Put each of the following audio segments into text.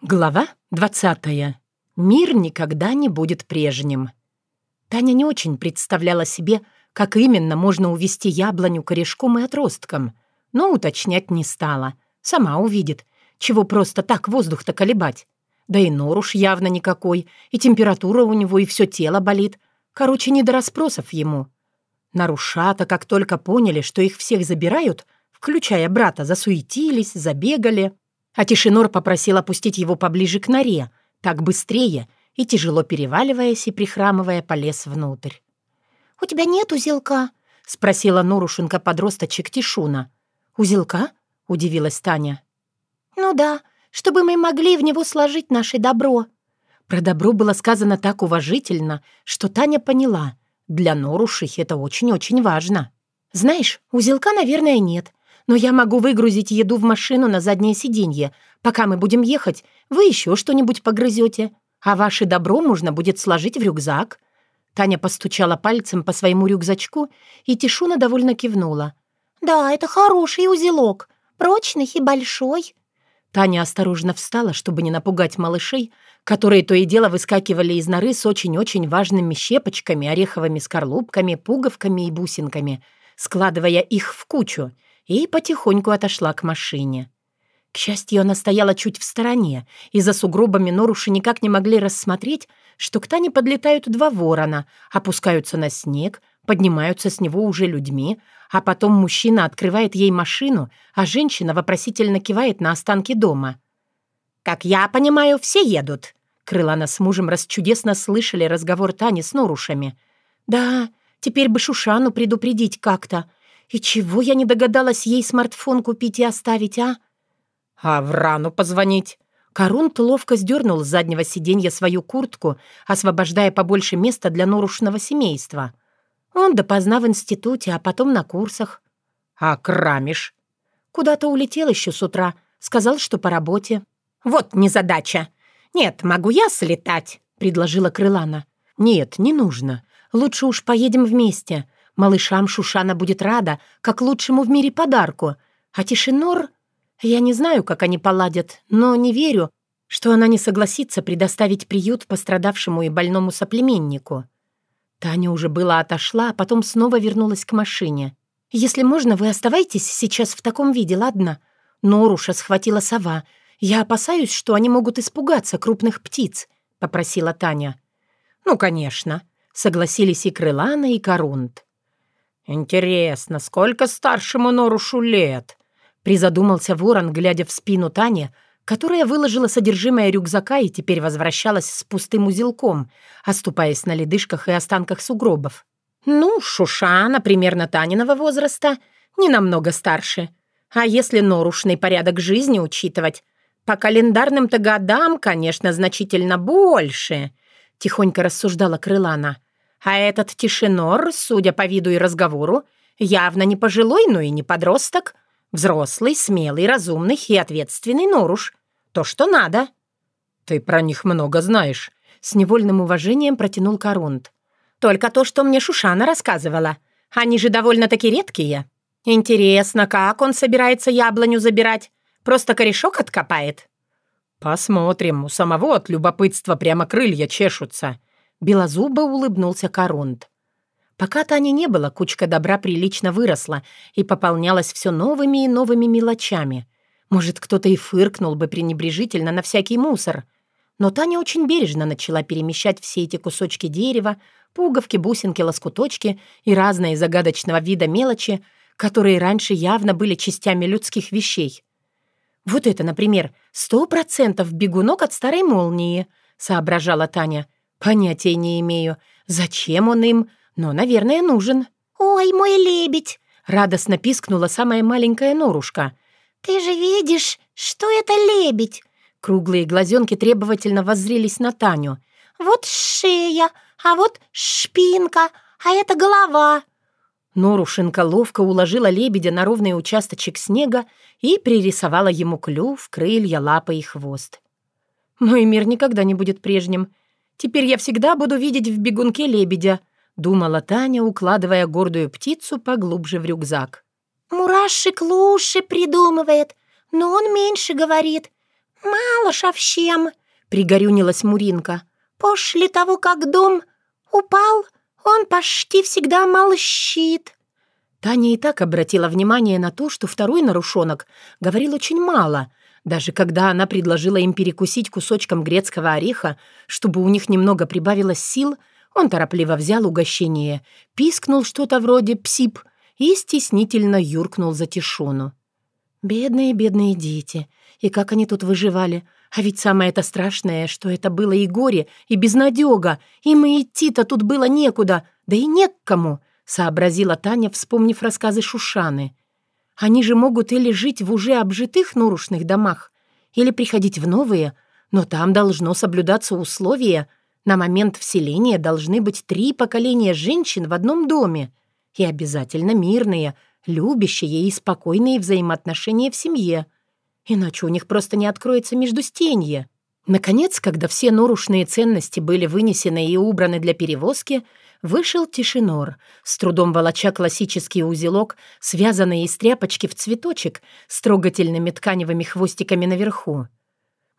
Глава 20. Мир никогда не будет прежним. Таня не очень представляла себе, как именно можно увести яблоню корешком и отростком, но уточнять не стала. Сама увидит, чего просто так воздух-то колебать. Да и нор явно никакой, и температура у него, и все тело болит. Короче, не до расспросов ему. Нарушата, как только поняли, что их всех забирают, включая брата, засуетились, забегали — а Тишинор попросил опустить его поближе к норе, так быстрее, и, тяжело переваливаясь и прихрамывая, полез внутрь. «У тебя нет узелка?» — спросила Норушенка-подросточек Тишуна. «Узелка?» — удивилась Таня. «Ну да, чтобы мы могли в него сложить наше добро». Про добро было сказано так уважительно, что Таня поняла. Для Норуши это очень-очень важно. «Знаешь, узелка, наверное, нет но я могу выгрузить еду в машину на заднее сиденье. Пока мы будем ехать, вы еще что-нибудь погрызете, а ваше добро можно будет сложить в рюкзак». Таня постучала пальцем по своему рюкзачку, и Тишуна довольно кивнула. «Да, это хороший узелок, прочный и большой». Таня осторожно встала, чтобы не напугать малышей, которые то и дело выскакивали из норы с очень-очень важными щепочками, ореховыми скорлупками, пуговками и бусинками, складывая их в кучу — и потихоньку отошла к машине. К счастью, она стояла чуть в стороне, и за сугробами Норуши никак не могли рассмотреть, что к Тане подлетают два ворона, опускаются на снег, поднимаются с него уже людьми, а потом мужчина открывает ей машину, а женщина вопросительно кивает на останки дома. «Как я понимаю, все едут», Крылана с мужем расчудесно слышали разговор Тани с Норушами. «Да, теперь бы Шушану предупредить как-то. И чего я не догадалась ей смартфон купить и оставить, а? А в рану позвонить. Корунт ловко сдернул с заднего сиденья свою куртку, освобождая побольше места для норушного семейства. Он допоздна в институте, а потом на курсах. А Крамиш? Куда-то улетел еще с утра. Сказал, что по работе. Вот незадача. Нет, могу я слетать, предложила Крылана. Нет, не нужно. Лучше уж поедем вместе. Малышам Шушана будет рада, как лучшему в мире подарку. А Тишинор... Я не знаю, как они поладят, но не верю, что она не согласится предоставить приют пострадавшему и больному соплеменнику. Таня уже была отошла, а потом снова вернулась к машине. «Если можно, вы оставайтесь сейчас в таком виде, ладно?» Норуша схватила сова. «Я опасаюсь, что они могут испугаться крупных птиц», — попросила Таня. «Ну, конечно», — согласились и Крылана, и Корунд. «Интересно, сколько старшему Норушу лет?» Призадумался ворон, глядя в спину Тани, которая выложила содержимое рюкзака и теперь возвращалась с пустым узелком, оступаясь на ледышках и останках сугробов. «Ну, Шушана, примерно Таниного возраста, не намного старше. А если норушный порядок жизни учитывать, по календарным-то годам, конечно, значительно больше», — тихонько рассуждала Крылана. — а этот Тишинор, судя по виду и разговору, явно не пожилой, но и не подросток. Взрослый, смелый, разумный и ответственный Норуш. То, что надо. «Ты про них много знаешь», — с невольным уважением протянул Корунд. «Только то, что мне Шушана рассказывала. Они же довольно-таки редкие. Интересно, как он собирается яблоню забирать? Просто корешок откопает?» «Посмотрим. У самого от любопытства прямо крылья чешутся», Белозубо улыбнулся Корунд. Пока Тани не было, кучка добра прилично выросла и пополнялась все новыми и новыми мелочами. Может, кто-то и фыркнул бы пренебрежительно на всякий мусор. Но Таня очень бережно начала перемещать все эти кусочки дерева, пуговки, бусинки, лоскуточки и разные загадочного вида мелочи, которые раньше явно были частями людских вещей. «Вот это, например, сто процентов бегунок от старой молнии», — соображала Таня — Понятия не имею, зачем он им, но, наверное, нужен. «Ой, мой лебедь!» — радостно пискнула самая маленькая норушка. «Ты же видишь, что это лебедь?» Круглые глазенки требовательно воззрелись на Таню. «Вот шея, а вот шпинка, а это голова». Норушенка ловко уложила лебедя на ровный участочек снега и пририсовала ему клюв, крылья, лапы и хвост. «Мой мир никогда не будет прежним. Теперь я всегда буду видеть в бегунке лебедя», — думала Таня, укладывая гордую птицу поглубже в рюкзак. «Мурашик лучше придумывает, но он меньше говорит. «Мало совсем», — пригорюнилась Муринка. «После того, как дом упал, он почти всегда молщит». Таня и так обратила внимание на то, что второй нарушенок говорил очень мало, даже когда она предложила им перекусить кусочком грецкого ореха, чтобы у них немного прибавилось сил, он торопливо взял угощение, пискнул что-то вроде «псип» и стеснительно юркнул за тишону. Бедные, бедные дети. И как они тут выживали? А ведь самое это страшное, что это было и горе, и безнадега. И идти-то тут было некуда, да и не к кому, сообразила Таня, вспомнив рассказы Шушаны. Они же могут или жить в уже обжитых нурушных домах, или приходить в новые, но там должно соблюдаться условие. На момент вселения должны быть три поколения женщин в одном доме. И обязательно мирные, любящие и спокойные взаимоотношения в семье. Иначе у них просто не откроется междустенье. Наконец, когда все норушные ценности были вынесены и убраны для перевозки, вышел Тишинор, с трудом волоча классический узелок, связанный из тряпочки в цветочек с трогательными тканевыми хвостиками наверху.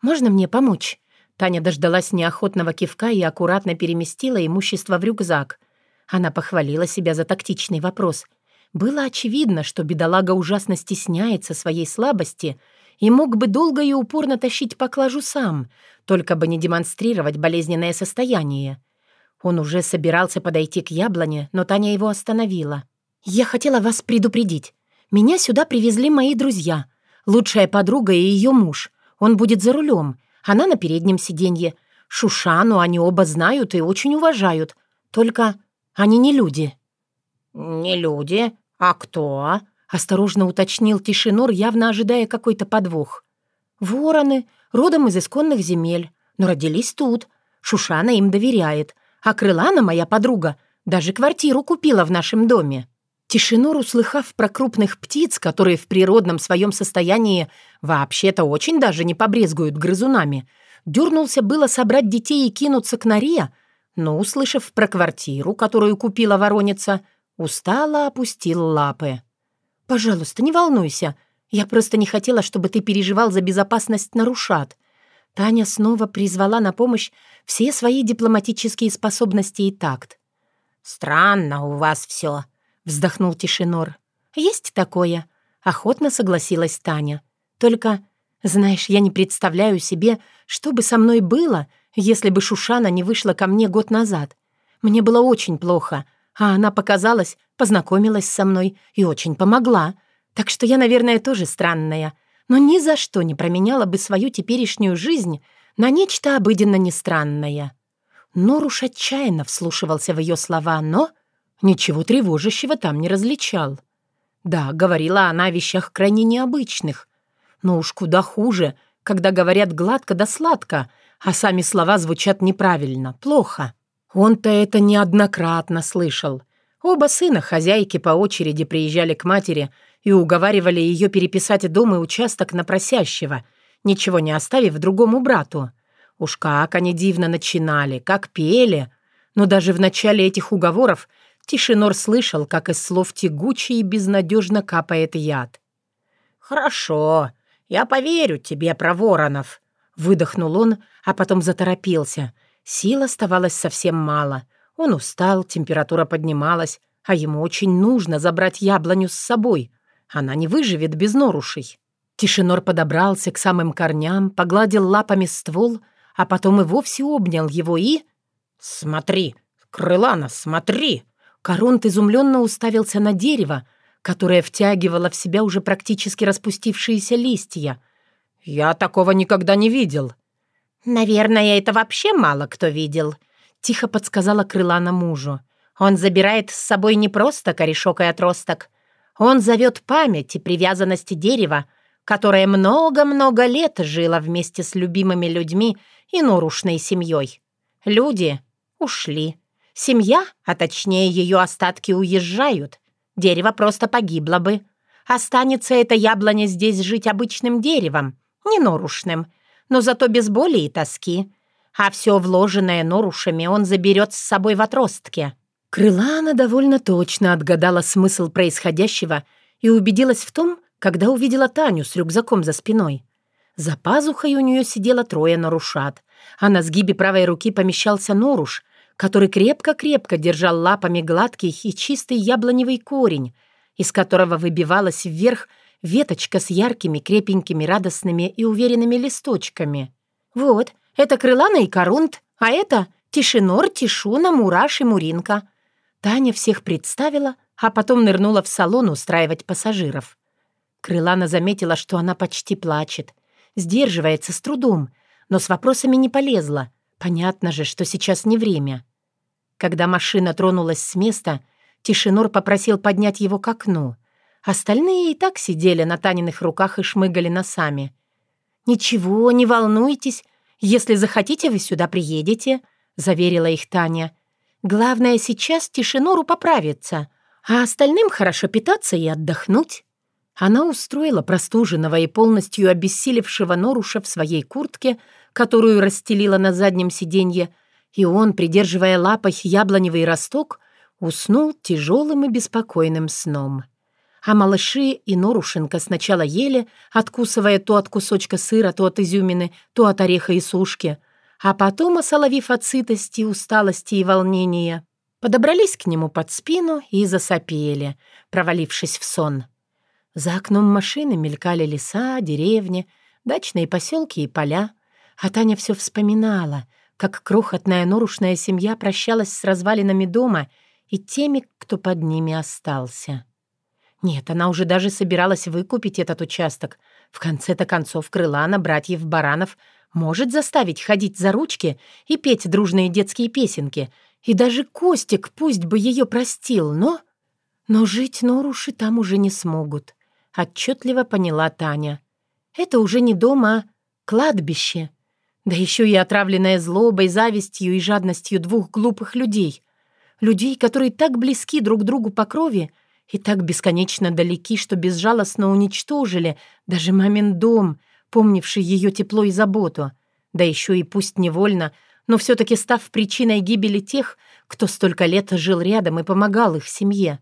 «Можно мне помочь?» Таня дождалась неохотного кивка и аккуратно переместила имущество в рюкзак. Она похвалила себя за тактичный вопрос. Было очевидно, что бедолага ужасно стесняется своей слабости и мог бы долго и упорно тащить поклажу сам, только бы не демонстрировать болезненное состояние. Он уже собирался подойти к яблоне, но Таня его остановила. «Я хотела вас предупредить. Меня сюда привезли мои друзья. Лучшая подруга и ее муж. Он будет за рулем. Она на переднем сиденье. Шушану они оба знают и очень уважают. Только они не люди». «Не люди? А кто?» — осторожно уточнил Тишинор, явно ожидая какой-то подвох. «Вороны, родом из исконных земель, но родились тут. Шушана им доверяет. А Крылана, моя подруга, даже квартиру купила в нашем доме». Тишинор, услыхав про крупных птиц, которые в природном своем состоянии вообще-то очень даже не побрезгуют грызунами, дернулся было собрать детей и кинуться к норе, но, услышав про квартиру, которую купила вороница, устало опустил лапы. «Пожалуйста, не волнуйся. Я просто не хотела, чтобы ты переживал за безопасность нарушат. Таня снова призвала на помощь все свои дипломатические способности и такт. «Странно у вас все», — вздохнул Тишинор. «Есть такое», — охотно согласилась Таня. «Только, знаешь, я не представляю себе, что бы со мной было, если бы Шушана не вышла ко мне год назад. Мне было очень плохо, а она показалась, познакомилась со мной и очень помогла. Так что я, наверное, тоже странная но ни за что не променяла бы свою теперешнюю жизнь на нечто обыденно нестранное. Норуш отчаянно вслушивался в ее слова, но ничего тревожащего там не различал. Да, говорила она о вещах крайне необычных, но уж куда хуже, когда говорят гладко да сладко, а сами слова звучат неправильно, плохо. Он-то это неоднократно слышал. Оба сына хозяйки по очереди приезжали к матери — и уговаривали ее переписать дом и участок на просящего, ничего не оставив другому брату. Уж как они дивно начинали, как пели. Но даже в начале этих уговоров Тишинор слышал, как из слов тягуче и безнадежно капает яд. «Хорошо, я поверю тебе про воронов», — выдохнул он, а потом заторопился. Сил оставалось совсем мало. Он устал, температура поднималась, а ему очень нужно забрать яблоню с собой. Она не выживет без норушей. Тишинор подобрался к самым корням, погладил лапами ствол, а потом и вовсе обнял его и... «Смотри, Крылана, смотри!» Коронт изумленно уставился на дерево, которое втягивало в себя уже практически распустившиеся листья. «Я такого никогда не видел». «Наверное, это вообще мало кто видел», — тихо подсказала Крылана мужу. «Он забирает с собой не просто корешок и отросток, он зовет память и привязанности дерева, которое много-много лет жило вместе с любимыми людьми и норушной семьей. Люди ушли. Семья, а точнее ее остатки, уезжают. Дерево просто погибло бы. Останется это яблоня здесь жить обычным деревом, не норушным, но зато без боли и тоски. А все вложенное норушами он заберет с собой в отростке. Крылана довольно точно отгадала смысл происходящего и убедилась в том, когда увидела Таню с рюкзаком за спиной. За пазухой у нее сидело трое нарушат, а на сгибе правой руки помещался Норуш, который крепко-крепко держал лапами гладкий и чистый яблоневый корень, из которого выбивалась вверх веточка с яркими, крепенькими, радостными и уверенными листочками. «Вот, это крылана и корунт, а это Тишинор, Тишуна, Мураш и Муринка». Таня всех представила, а потом нырнула в салон устраивать пассажиров. Крылана заметила, что она почти плачет. Сдерживается с трудом, но с вопросами не полезла. Понятно же, что сейчас не время. Когда машина тронулась с места, Тишинор попросил поднять его к окну. Остальные и так сидели на Таниных руках и шмыгали носами. «Ничего, не волнуйтесь. Если захотите, вы сюда приедете», — заверила их Таня. «Главное сейчас Тишинору поправиться, а остальным хорошо питаться и отдохнуть». Она устроила простуженного и полностью обессилевшего Норуша в своей куртке, которую расстелила на заднем сиденье, и он, придерживая лапой яблоневый росток, уснул тяжелым и беспокойным сном. А малыши и Норушенко сначала ели, откусывая то от кусочка сыра, то от изюмины, то от ореха и сушки, а потом, осоловив от сытости, усталости и волнения, подобрались к нему под спину и засопели, провалившись в сон. За окном машины мелькали леса, деревни, дачные поселки и поля, а Таня все вспоминала, как крохотная норушная семья прощалась с развалинами дома и теми, кто под ними остался. Нет, она уже даже собиралась выкупить этот участок. В конце-то концов крыла на братьев Баранов может заставить ходить за ручки и петь дружные детские песенки. И даже Костик пусть бы ее простил, но... Но жить Норуши там уже не смогут. Отчетливо поняла Таня. Это уже не дом, а кладбище. Да еще и отравленная злобой, завистью и жадностью двух глупых людей. Людей, которые так близки друг другу по крови, и так бесконечно далеки, что безжалостно уничтожили даже мамин дом, помнивший ее тепло и заботу, да еще и пусть невольно, но все-таки став причиной гибели тех, кто столько лет жил рядом и помогал их семье.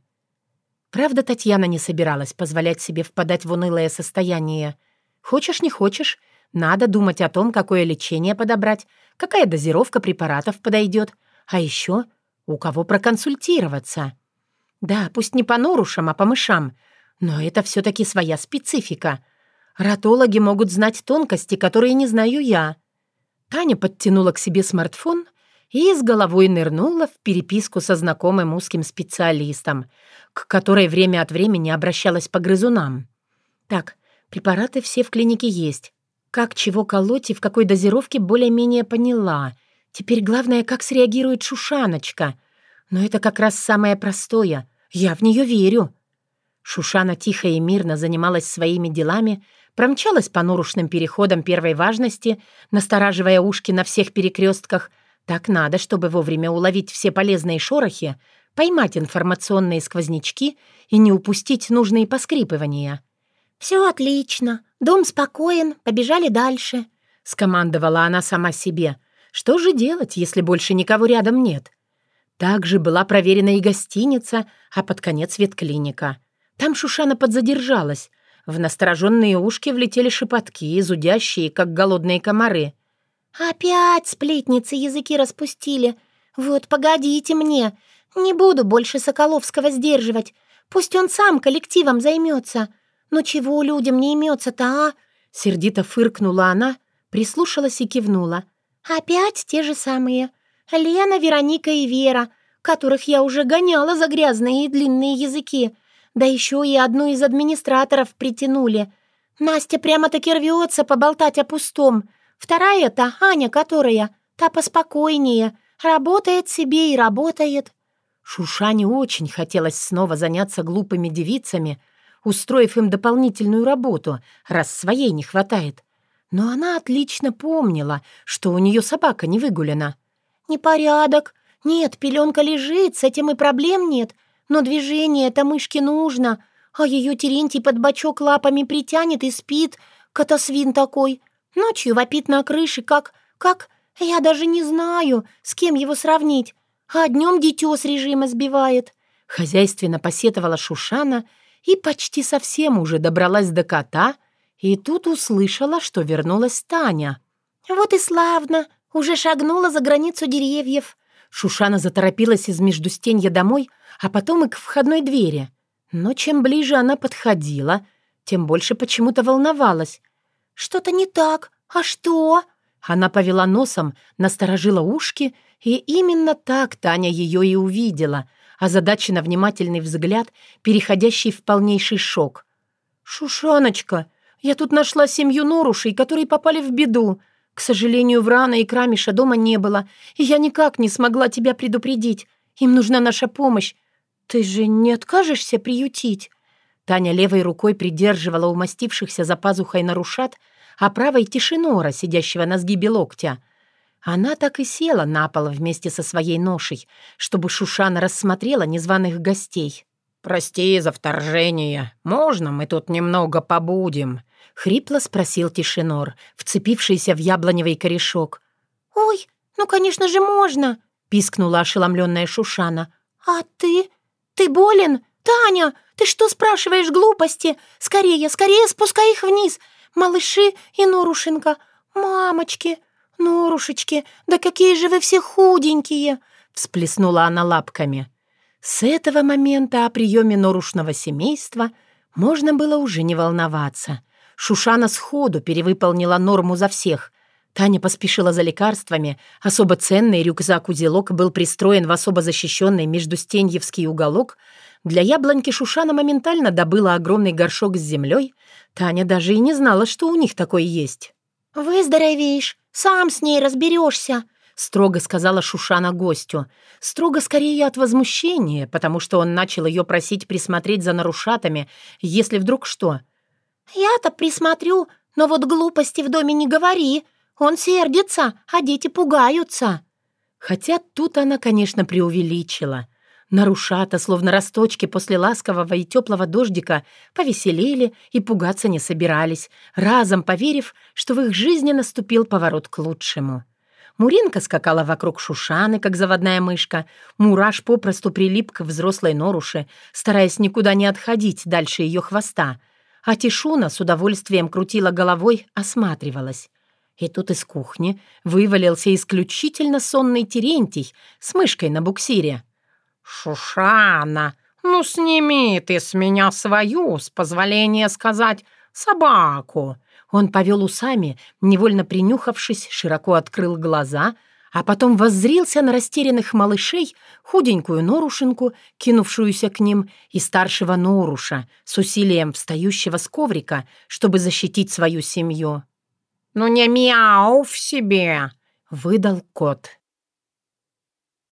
Правда, Татьяна не собиралась позволять себе впадать в унылое состояние. Хочешь, не хочешь, надо думать о том, какое лечение подобрать, какая дозировка препаратов подойдет, а еще у кого проконсультироваться. Да, пусть не по норушам, а по мышам, но это все-таки своя специфика. Ратологи могут знать тонкости, которые не знаю я. Таня подтянула к себе смартфон и с головой нырнула в переписку со знакомым узким специалистом, к которой время от времени обращалась по грызунам. Так, препараты все в клинике есть. Как чего колоть и в какой дозировке более-менее поняла. Теперь главное, как среагирует Шушаночка — но это как раз самое простое. Я в нее верю. Шушана тихо и мирно занималась своими делами, промчалась по норушным переходам первой важности, настораживая ушки на всех перекрестках. Так надо, чтобы вовремя уловить все полезные шорохи, поймать информационные сквознячки и не упустить нужные поскрипывания. «Все отлично. Дом спокоен. Побежали дальше», — скомандовала она сама себе. «Что же делать, если больше никого рядом нет?» Также была проверена и гостиница, а под конец ветклиника. Там Шушана подзадержалась. В настороженные ушки влетели шепотки, зудящие, как голодные комары. «Опять сплетницы языки распустили. Вот погодите мне. Не буду больше Соколовского сдерживать. Пусть он сам коллективом займется. Но чего людям не имется-то, а?» Сердито фыркнула она, прислушалась и кивнула. «Опять те же самые. Лена, Вероника и Вера, которых я уже гоняла за грязные и длинные языки. Да еще и одну из администраторов притянули. Настя прямо-таки рвется поболтать о пустом. Вторая-то, Аня, которая, та поспокойнее, работает себе и работает. Шушане очень хотелось снова заняться глупыми девицами, устроив им дополнительную работу, раз своей не хватает. Но она отлично помнила, что у нее собака не выгулена. «Непорядок. Нет, пеленка лежит, с этим и проблем нет. Но движение это мышке нужно, а ее Терентий под бочок лапами притянет и спит. Котосвин такой. Ночью вопит на крыше, как... как... Я даже не знаю, с кем его сравнить. А днем дитё с режима сбивает». Хозяйственно посетовала Шушана и почти совсем уже добралась до кота, И тут услышала, что вернулась Таня. «Вот и славно! Уже шагнула за границу деревьев!» Шушана заторопилась из междустенья домой, а потом и к входной двери. Но чем ближе она подходила, тем больше почему-то волновалась. «Что-то не так. А что?» Она повела носом, насторожила ушки, и именно так Таня ее и увидела, озадаченно внимательный взгляд, переходящий в полнейший шок. «Шушаночка, я тут нашла семью Норушей, которые попали в беду. К сожалению, Врана и Крамиша дома не было, и я никак не смогла тебя предупредить. Им нужна наша помощь. Ты же не откажешься приютить?» Таня левой рукой придерживала умастившихся за пазухой нарушат, а правой — тишинора, сидящего на сгибе локтя. Она так и села на пол вместе со своей ношей, чтобы Шушана рассмотрела незваных гостей. «Прости за вторжение. Можно мы тут немного побудем?» — хрипло спросил Тишинор, вцепившийся в яблоневый корешок. «Ой, ну, конечно же, можно!» — пискнула ошеломленная Шушана. «А ты? Ты болен? Таня, ты что спрашиваешь глупости? Скорее, скорее спускай их вниз! малыши и Норушенька. Мамочки, Норушечки, да какие же вы все худенькие!» всплеснула она лапками. С этого момента о приеме норушного семейства можно было уже не волноваться. Шушана сходу перевыполнила норму за всех. Таня поспешила за лекарствами. Особо ценный рюкзак-узелок был пристроен в особо защищенный междустеньевский уголок. Для яблоньки Шушана моментально добыла огромный горшок с землей — Таня даже и не знала, что у них такое есть. «Выздоровеешь, сам с ней разберешься», — строго сказала Шушана гостю. Строго скорее от возмущения, потому что он начал ее просить присмотреть за нарушатами, если вдруг что. «Я-то присмотрю, но вот глупости в доме не говори. Он сердится, а дети пугаются». Хотя тут она, конечно, преувеличила — Нарушата, словно росточки после ласкового и теплого дождика, повеселели и пугаться не собирались, разом поверив, что в их жизни наступил поворот к лучшему. Муринка скакала вокруг Шушаны, как заводная мышка. Мураш попросту прилип к взрослой Норуше, стараясь никуда не отходить дальше ее хвоста. А Тишуна с удовольствием крутила головой, осматривалась. И тут из кухни вывалился исключительно сонный Терентий с мышкой на буксире. «Шушана, ну сними ты с меня свою, с позволения сказать, собаку!» Он повел усами, невольно принюхавшись, широко открыл глаза, а потом воззрился на растерянных малышей, худенькую Норушинку, кинувшуюся к ним, и старшего Норуша, с усилием встающего с коврика, чтобы защитить свою семью. «Ну не мяу в себе!» — выдал кот.